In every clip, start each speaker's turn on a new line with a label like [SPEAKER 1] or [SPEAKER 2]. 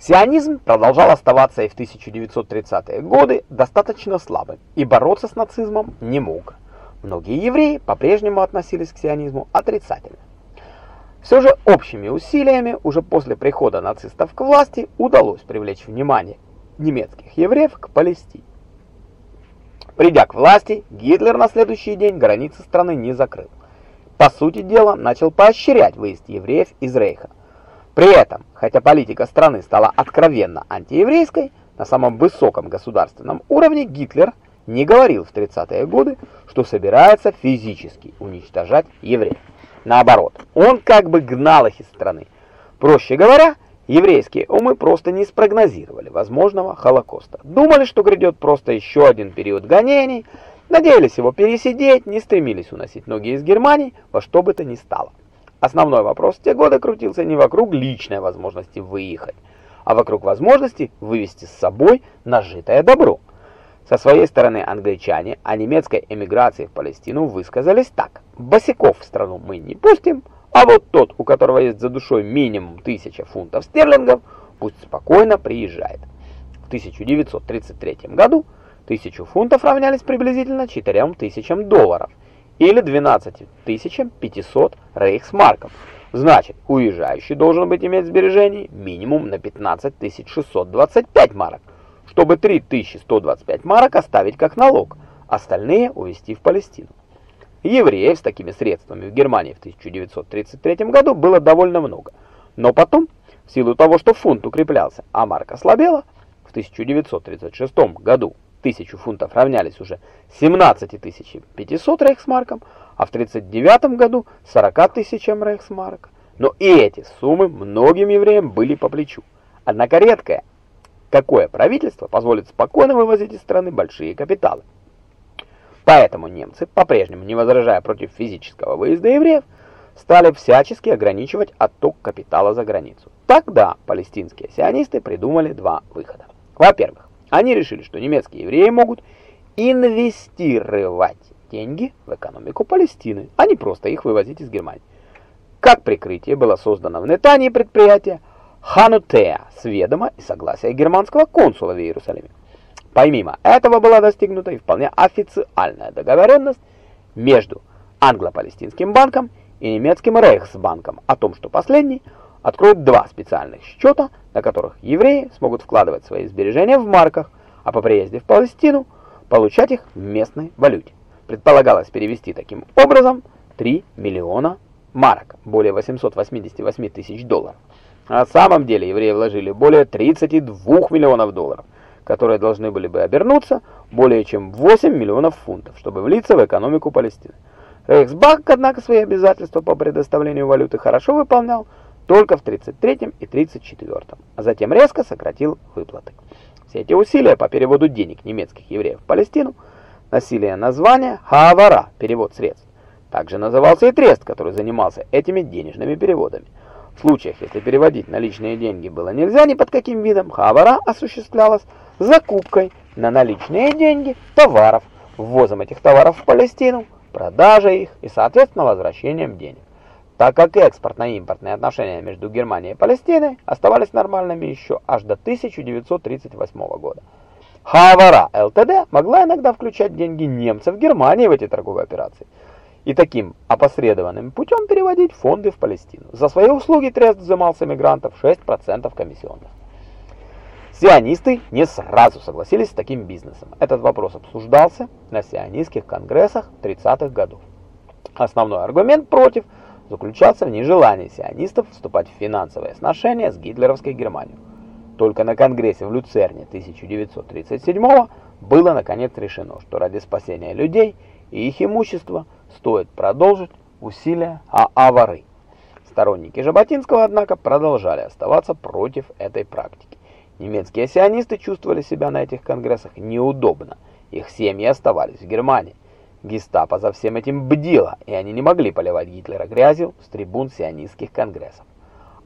[SPEAKER 1] Сионизм продолжал оставаться и в 1930-е годы достаточно слабым, и бороться с нацизмом не мог. Многие евреи по-прежнему относились к сионизму отрицательно. Все же общими усилиями уже после прихода нацистов к власти удалось привлечь внимание немецких евреев к Палестине. Придя к власти, Гитлер на следующий день границы страны не закрыл. По сути дела, начал поощрять выезд евреев из Рейха. При этом, хотя политика страны стала откровенно антиеврейской, на самом высоком государственном уровне Гитлер не говорил в 30-е годы, что собирается физически уничтожать евреев. Наоборот, он как бы гнал их из страны. Проще говоря, еврейские умы просто не спрогнозировали возможного Холокоста. Думали, что грядет просто еще один период гонений, надеялись его пересидеть, не стремились уносить ноги из Германии во что бы то ни стало. Основной вопрос в те годы крутился не вокруг личной возможности выехать, а вокруг возможности вывести с собой нажитое добро. Со своей стороны англичане о немецкой эмиграции в Палестину высказались так. Босиков в страну мы не пустим, а вот тот, у которого есть за душой минимум 1000 фунтов стерлингов, пусть спокойно приезжает. В 1933 году 1000 фунтов равнялись приблизительно 4000 долларов – или 12 500 рейхсмарков. Значит, уезжающий должен быть иметь сбережений минимум на 15 625 марок, чтобы 3125 марок оставить как налог, остальные увезти в Палестину. Евреев с такими средствами в Германии в 1933 году было довольно много. Но потом, в силу того, что фунт укреплялся, а марка слабела, в 1936 году тысячу фунтов равнялись уже 17 500 рейхсмаркам, а в 1939 году 40 тысячам. Но и эти суммы многим евреям были по плечу. Однако редкое, какое правительство позволит спокойно вывозить из страны большие капиталы. Поэтому немцы, по-прежнему не возражая против физического выезда евреев, стали всячески ограничивать отток капитала за границу. Тогда палестинские сионисты придумали два выхода. Во-первых, они решили, что немецкие евреи могут инвестировать деньги в экономику Палестины, а не просто их вывозить из Германии. Как прикрытие было создано в Нетании предприятие Ханутея с ведома и согласия германского консула в Иерусалиме. Помимо этого была достигнута и вполне официальная договоренность между англо-палестинским банком и немецким Рейхсбанком о том, что последний – откроют два специальных счета, на которых евреи смогут вкладывать свои сбережения в марках, а по приезде в Палестину получать их в местной валюте. Предполагалось перевести таким образом 3 миллиона марок, более 888 тысяч долларов. На самом деле евреи вложили более 32 миллионов долларов, которые должны были бы обернуться более чем 8 миллионов фунтов, чтобы влиться в экономику Палестины. Рейхсбанк, однако, свои обязательства по предоставлению валюты хорошо выполнял, только в 33 и 34, а затем резко сократил выплаты. Все эти усилия по переводу денег немецких евреев в Палестину носили название «Хаавара» – перевод средств. Также назывался и трест, который занимался этими денежными переводами. В случаях, если переводить наличные деньги было нельзя ни под каким видом, Хаавара осуществлялась закупкой на наличные деньги товаров, ввозом этих товаров в Палестину, продажей их и, соответственно, возвращением денег так как экспортно-импортные отношения между Германией и Палестиной оставались нормальными еще аж до 1938 года. Хавара ЛТД могла иногда включать деньги немцев Германии в эти торговые операции и таким опосредованным путем переводить фонды в Палестину. За свои услуги трест взимал с эмигрантов 6% комиссионных. Сионисты не сразу согласились с таким бизнесом. Этот вопрос обсуждался на сионистских конгрессах 30-х годов. Основной аргумент против – заключался в нежелании сионистов вступать в финансовые сношения с гитлеровской Германией. Только на Конгрессе в Люцерне 1937 было наконец решено, что ради спасения людей и их имущества стоит продолжить усилия авары. Сторонники Жаботинского, однако, продолжали оставаться против этой практики. Немецкие сионисты чувствовали себя на этих конгрессах неудобно, их семьи оставались в Германии. Гестапо за всем этим бдило, и они не могли поливать Гитлера грязью с трибун сионистских конгрессов.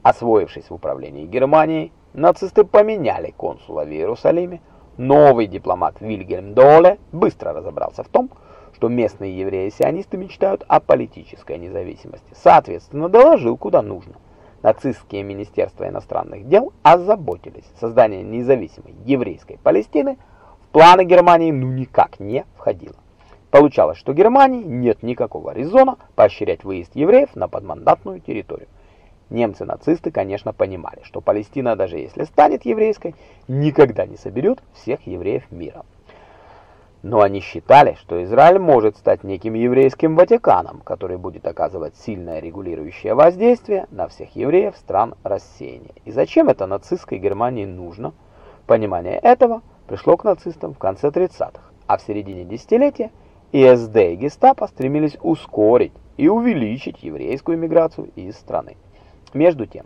[SPEAKER 1] Освоившись в управлении Германией, нацисты поменяли консула в Иерусалиме. Новый дипломат Вильгельм Доле быстро разобрался в том, что местные евреи-сионисты мечтают о политической независимости. Соответственно, доложил куда нужно. нацистские министерства иностранных дел озаботились созданием независимой еврейской Палестины в планы Германии ну никак не входило. Получалось, что Германии нет никакого резона поощрять выезд евреев на подмандатную территорию. Немцы-нацисты, конечно, понимали, что Палестина, даже если станет еврейской, никогда не соберет всех евреев мира. Но они считали, что Израиль может стать неким еврейским Ватиканом, который будет оказывать сильное регулирующее воздействие на всех евреев стран рассеяния. И зачем это нацистской Германии нужно? Понимание этого пришло к нацистам в конце 30-х, а в середине десятилетия ИСД и Гестапо стремились ускорить и увеличить еврейскую миграцию из страны. Между тем,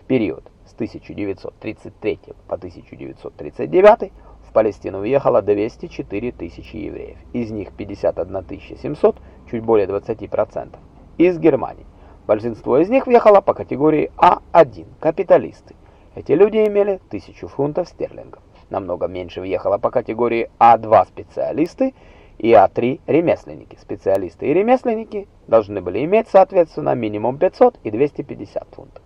[SPEAKER 1] в период с 1933 по 1939 Палестину въехало 204 тысячи евреев, из них 51 700, чуть более 20%, из Германии. Большинство из них въехало по категории А1, капиталисты. Эти люди имели 1000 фунтов стерлингов. Намного меньше въехало по категории А2 специалисты и А3 ремесленники. Специалисты и ремесленники должны были иметь, соответственно, минимум 500 и 250 фунтов.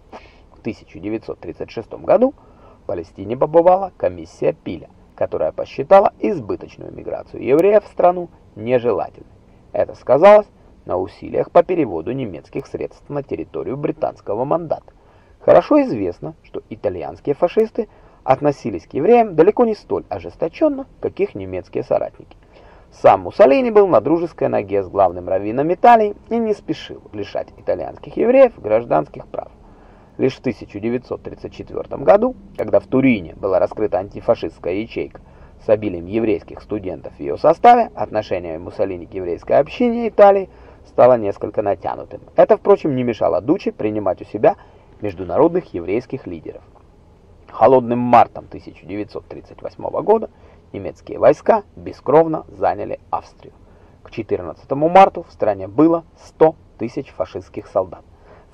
[SPEAKER 1] В 1936 году в Палестине побывала комиссия Пиля которая посчитала избыточную миграцию евреев в страну нежелательной. Это сказалось на усилиях по переводу немецких средств на территорию британского мандата. Хорошо известно, что итальянские фашисты относились к евреям далеко не столь ожесточенно, как их немецкие соратники. Сам Муссолини был на дружеской ноге с главным раввином Италии и не спешил лишать итальянских евреев гражданских прав. Лишь в 1934 году, когда в Турине была раскрыта антифашистская ячейка с обилием еврейских студентов в ее составе, отношение Муссолини к еврейской общине Италии стало несколько натянутым. Это, впрочем, не мешало Дучи принимать у себя международных еврейских лидеров. Холодным мартом 1938 года немецкие войска бескровно заняли Австрию. К 14 марта в стране было 100 тысяч фашистских солдат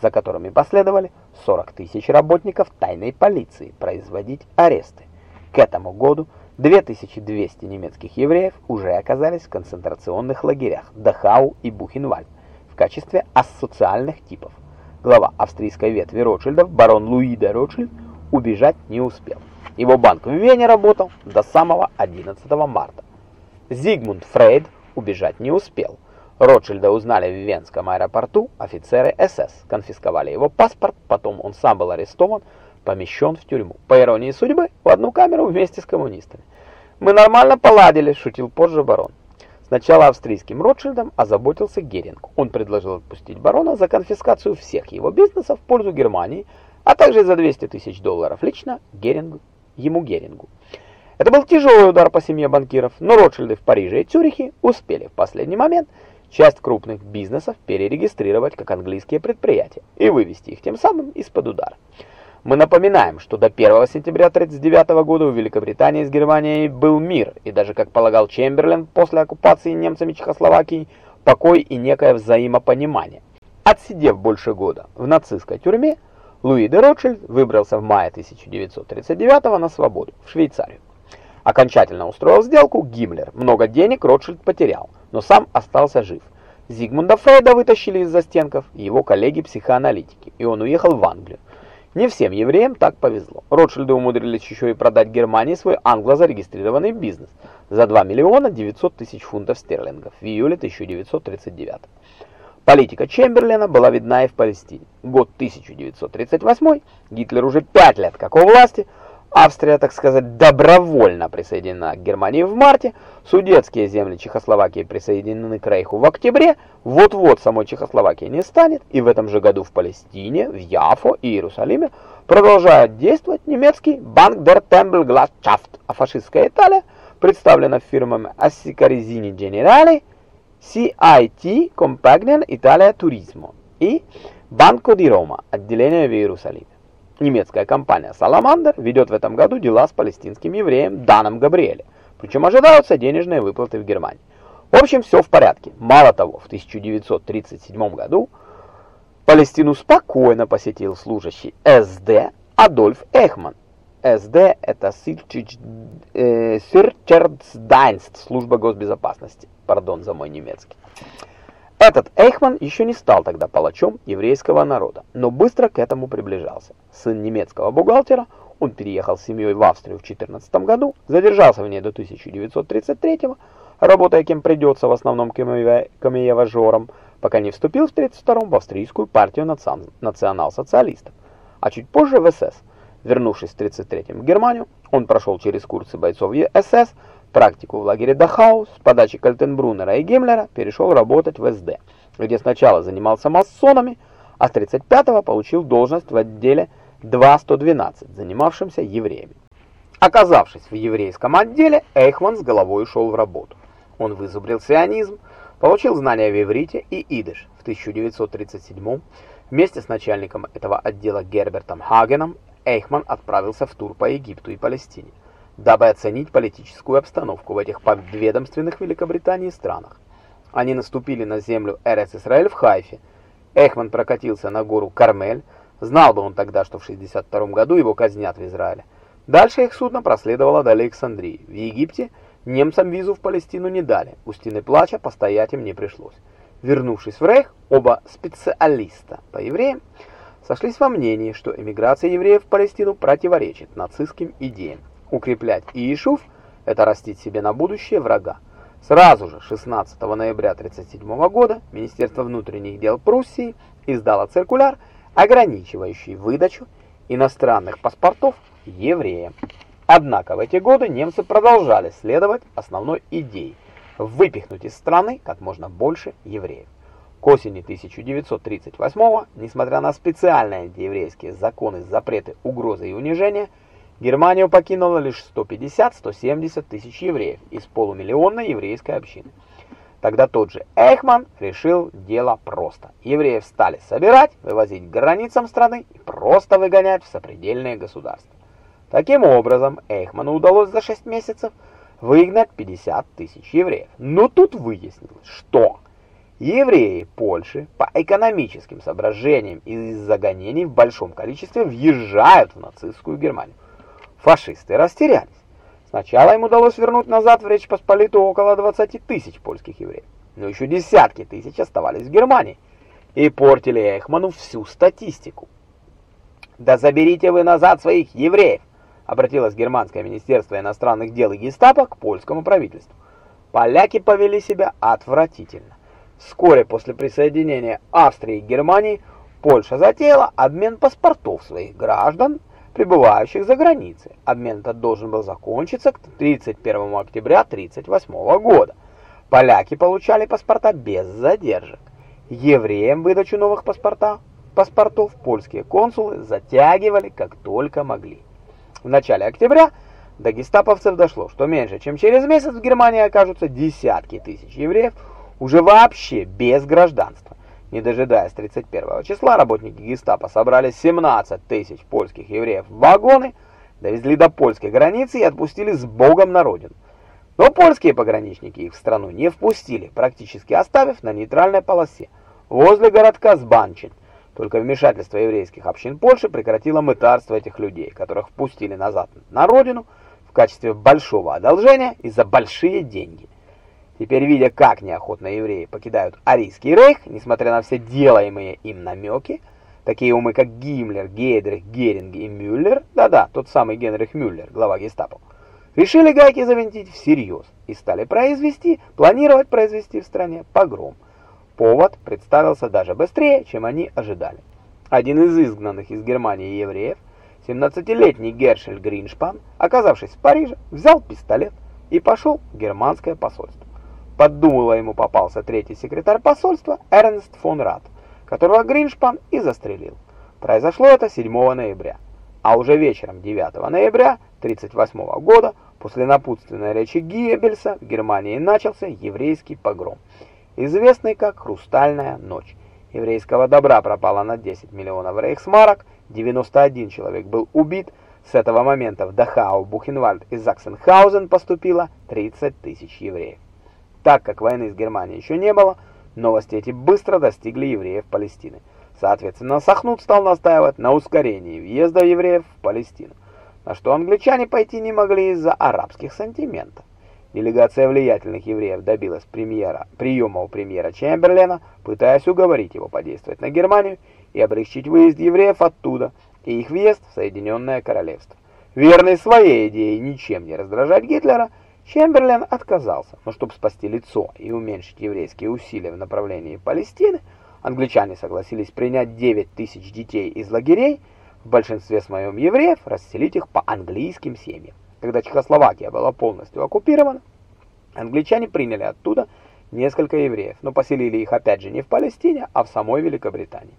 [SPEAKER 1] за которыми последовали 40 тысяч работников тайной полиции производить аресты. К этому году 2200 немецких евреев уже оказались в концентрационных лагерях Дахау и Бухенвальд в качестве асоциальных типов. Глава австрийской ветви Ротшильдов, барон Луи де Ротшильд, убежать не успел. Его банк в Вене работал до самого 11 марта. Зигмунд Фрейд убежать не успел. Ротшильда узнали в Венском аэропорту офицеры СС, конфисковали его паспорт, потом он сам был арестован, помещен в тюрьму. По иронии судьбы, в одну камеру вместе с коммунистами. «Мы нормально поладили», — шутил позже барон. Сначала австрийским Ротшильдом озаботился Геринг. Он предложил отпустить барона за конфискацию всех его бизнесов в пользу Германии, а также за 200 тысяч долларов лично Герингу, ему Герингу. Это был тяжелый удар по семье банкиров, но Ротшильды в Париже и Цюрихе успели в последний момент часть крупных бизнесов перерегистрировать как английские предприятия и вывести их тем самым из-под удара. Мы напоминаем, что до 1 сентября 1939 года у Великобритании с Германией был мир, и даже, как полагал Чемберлен после оккупации немцами Чехословакии, покой и некое взаимопонимание. Отсидев больше года в нацистской тюрьме, Луи де Ротшильд выбрался в мае 1939 на свободу, в Швейцарию. Окончательно устроил сделку Гиммлер. Много денег Ротшильд потерял, но сам остался жив. Зигмунда Фрейда вытащили из застенков его коллеги-психоаналитики, и он уехал в Англию. Не всем евреям так повезло. Ротшильды умудрились еще и продать Германии свой англо-зарегистрированный бизнес за 2 миллиона 900 тысяч фунтов стерлингов в июле 1939 Политика Чемберлена была видна и в Палестине. Год 1938, Гитлер уже 5 лет как у власти – Австрия, так сказать, добровольно присоединена к Германии в марте, судетские земли Чехословакии присоединены к Рейху в октябре, вот-вот самой Чехословакии не станет, и в этом же году в Палестине, в Яфо и Иерусалиме продолжает действовать немецкий Банк der Tempelglatschaft, а фашистская Италия представлена фирмами Assicarizzini Generali, CIT Compagnia Italia Turismo и Банко di Roma, отделение в Иерусалиме. Немецкая компания «Саламандер» ведет в этом году дела с палестинским евреем Даном Габриэле, причем ожидаются денежные выплаты в Германии. В общем, все в порядке. Мало того, в 1937 году Палестину спокойно посетил служащий СД Адольф Эхман. СД – это Сирчердсдайнст, служба госбезопасности. Пардон за мой немецкий. Этот Эйхман еще не стал тогда палачом еврейского народа, но быстро к этому приближался. Сын немецкого бухгалтера, он переехал с семьей в Австрию в 14 году, задержался в ней до 1933 работая кем придется, в основном камееважером, пока не вступил в 32-м в австрийскую партию национал-социалистов, а чуть позже в СС. Вернувшись в 33-м в Германию, он прошел через курсы бойцов СС, практику в лагере Дахау, с подачи Кальтенбруннера и Гиммлера перешел работать в СД, где сначала занимался масонами, а с 35-го получил должность в отделе 2-112, занимавшимся евреями. Оказавшись в еврейском отделе, Эйхман с головой ушел в работу. Он вызубрил сионизм, получил знания в иврите и идыш в 1937 Вместе с начальником этого отдела Гербертом Хагеном Эйхман отправился в тур по Египту и Палестине, дабы оценить политическую обстановку в этих подведомственных Великобритании странах. Они наступили на землю Эрец-Исраэль в Хайфе. Эйхман прокатился на гору Кармель. Знал бы он тогда, что в 62 году его казнят в Израиле. Дальше их судно проследовало до Александрии. В Египте немцам визу в Палестину не дали. У стены плача постоять им не пришлось. Вернувшись в Рейх, оба специалиста по евреям сошлись во мнении, что эмиграция евреев в Палестину противоречит нацистским идеям. Укреплять Иешуф – это растить себе на будущее врага. Сразу же, 16 ноября 1937 года, Министерство внутренних дел Пруссии издало циркуляр, ограничивающий выдачу иностранных паспортов евреям. Однако в эти годы немцы продолжали следовать основной идее – выпихнуть из страны как можно больше евреев. К осени 1938 несмотря на специальные антиеврейские законы, запреты, угрозы и унижения, Германию покинуло лишь 150-170 тысяч евреев из полумиллионной еврейской общины. Тогда тот же Эйхман решил дело просто. Евреев стали собирать, вывозить к границам страны и просто выгонять в сопредельные государства. Таким образом, Эйхману удалось за 6 месяцев выгнать 50 тысяч евреев. Но тут выяснилось, что Евреи Польши по экономическим соображениям и из-за гонений в большом количестве въезжают в нацистскую Германию. Фашисты растерялись. Сначала им удалось вернуть назад в Речь Посполитую около 20 тысяч польских евреев, но еще десятки тысяч оставались в Германии и портили Эйхману всю статистику. «Да заберите вы назад своих евреев!» обратилось Германское министерство иностранных дел и гестапо к польскому правительству. Поляки повели себя отвратительно. Вскоре после присоединения Австрии и Германии Польша затеяла обмен паспортов своих граждан, пребывающих за границей. Обмен этот должен был закончиться к 31 октября 1938 года. Поляки получали паспорта без задержек. Евреям выдачу новых паспорта, паспортов польские консулы затягивали как только могли. В начале октября до гестаповцев дошло, что меньше чем через месяц в Германии окажутся десятки тысяч евреев, уже вообще без гражданства. Не дожидаясь 31 числа, работники гестапо собрали 17 тысяч польских евреев в вагоны, довезли до польской границы и отпустили с Богом на родину. Но польские пограничники их в страну не впустили, практически оставив на нейтральной полосе, возле городка Сбанчин. Только вмешательство еврейских общин Польши прекратило мытарство этих людей, которых впустили назад на родину в качестве большого одолжения и за большие деньги. Теперь, видя, как неохотно евреи покидают Арийский рейх, несмотря на все делаемые им намеки, такие умы, как Гиммлер, Гейдрих, Геринг и Мюллер, да-да, тот самый Генрих Мюллер, глава гестапо, решили гайки завинтить всерьез и стали произвести, планировать произвести в стране погром. Повод представился даже быстрее, чем они ожидали. Один из изгнанных из Германии евреев, 17-летний Гершель Гриншпан, оказавшись в Париже, взял пистолет и пошел в германское посольство. Под дуло ему попался третий секретарь посольства Эрнст фон Рат, которого Гриншпан и застрелил. Произошло это 7 ноября. А уже вечером 9 ноября 1938 года, после напутственной речи Геббельса, в Германии начался еврейский погром, известный как «Хрустальная ночь». Еврейского добра пропало на 10 миллионов рейхсмарок, 91 человек был убит, с этого момента в Дахау, Бухенвальд и Заксенхаузен поступило 30 тысяч евреев. Так как войны с Германией еще не было, новости эти быстро достигли евреев Палестины. Соответственно, Сахнут стал настаивать на ускорении въезда евреев в Палестину, на что англичане пойти не могли из-за арабских сантиментов. Делегация влиятельных евреев добилась премьера, приема у премьера Чемберлена, пытаясь уговорить его подействовать на Германию и облегчить выезд евреев оттуда и их въезд в Соединенное Королевство. Верный своей идее ничем не раздражать Гитлера, Чемберлен отказался, но чтобы спасти лицо и уменьшить еврейские усилия в направлении Палестины, англичане согласились принять 9 тысяч детей из лагерей, в большинстве своем евреев, расселить их по английским семьям. Когда Чехословакия была полностью оккупирована, англичане приняли оттуда несколько евреев, но поселили их опять же не в Палестине, а в самой Великобритании.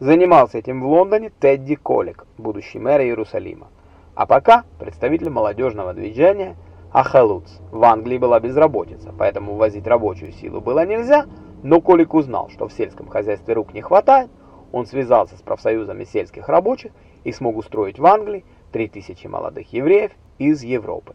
[SPEAKER 1] Занимался этим в Лондоне Тедди Колик, будущий мэр Иерусалима. А пока представитель молодежного движения Ахалуц. В Англии была безработица, поэтому ввозить рабочую силу было нельзя, но Колик узнал, что в сельском хозяйстве рук не хватает, он связался с профсоюзами сельских рабочих и смог устроить в Англии 3000 молодых евреев из Европы.